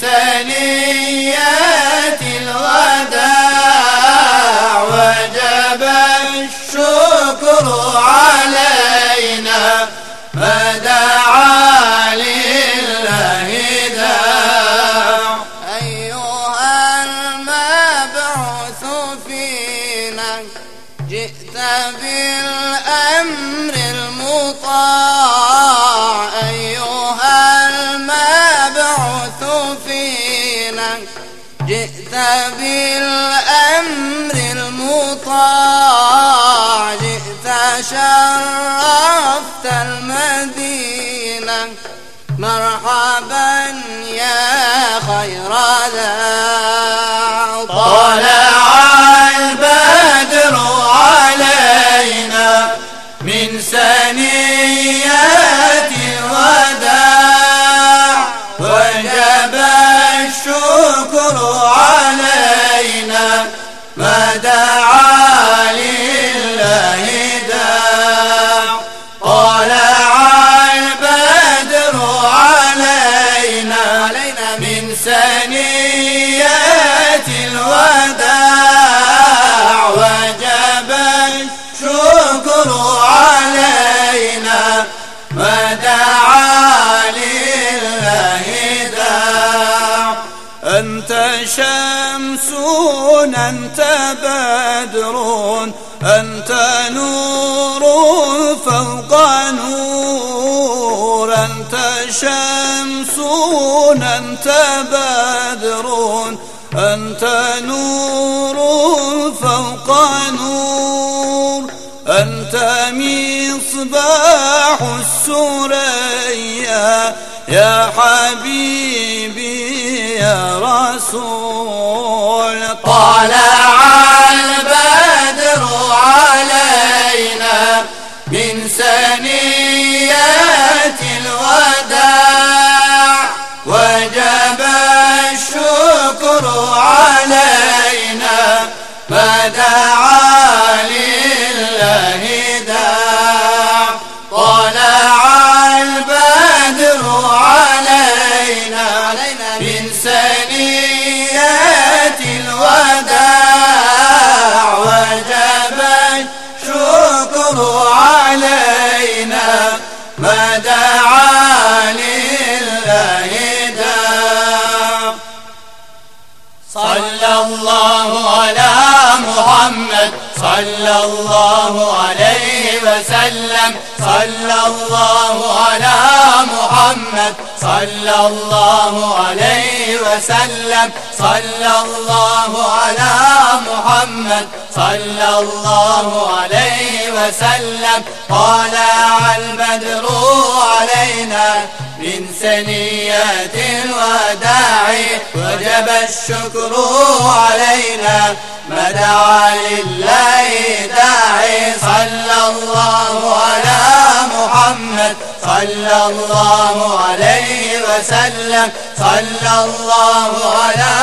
سنيات الوداع وجب الشكر علينا فدعا لله داع. أيها المبعوث فينا جئت بالأمر جئت بالأمر المطاع جئت شرفت المدينة. مرحبا يا خير ذا أنت بدر أنت نور فوق نور أنت شمس أنت بدر أنت نور فوق نور أنت مصباح السريا يا حبيبي رسول طلع صلى الله عليه وسلم. صلى الله على محمد. صلى الله عليه وسلم. صلى الله على محمد. صلى الله عليه وسلم. طلع البدر علينا. من سنيات الوداع وجب الشكر علينا ما دعا لله داعي. صلى الله على محمد صلى الله عليه وسلم. صلى الله على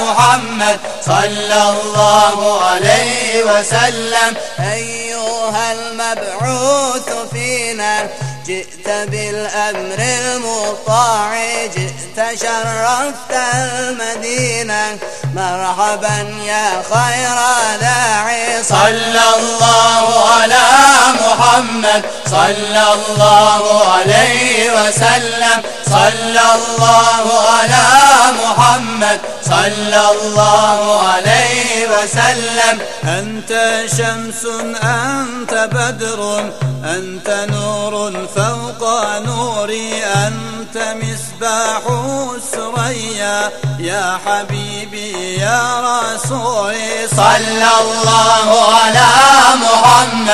محمد صلى الله عليه وسلم. أيها المبعوث فينا جئت بالأمر المطاع جئت شرفت المدينة. مرحبا يا خير داعي. صلى الله على محمد صلى الله عليه وسلم. صلى الله على محمد صلى الله عليه وسلم. أنت شمس أنت بدر أنت نور فوق نوري أنت مصباح السريا يا حبيبي يا رسولي صلى الله على